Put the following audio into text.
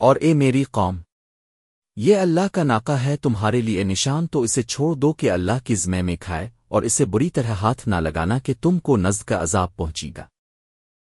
اور اے میری قوم، یہ اللہ کا ناکہ ہے تمہارے لیے نشان، تو اسے چھوڑ دو کہ اللہ کی زمے میں کھائے اور اسے بری طرح ہاتھ نہ لگانا کہ تم کو نزد کا عذاب پہنچی گا۔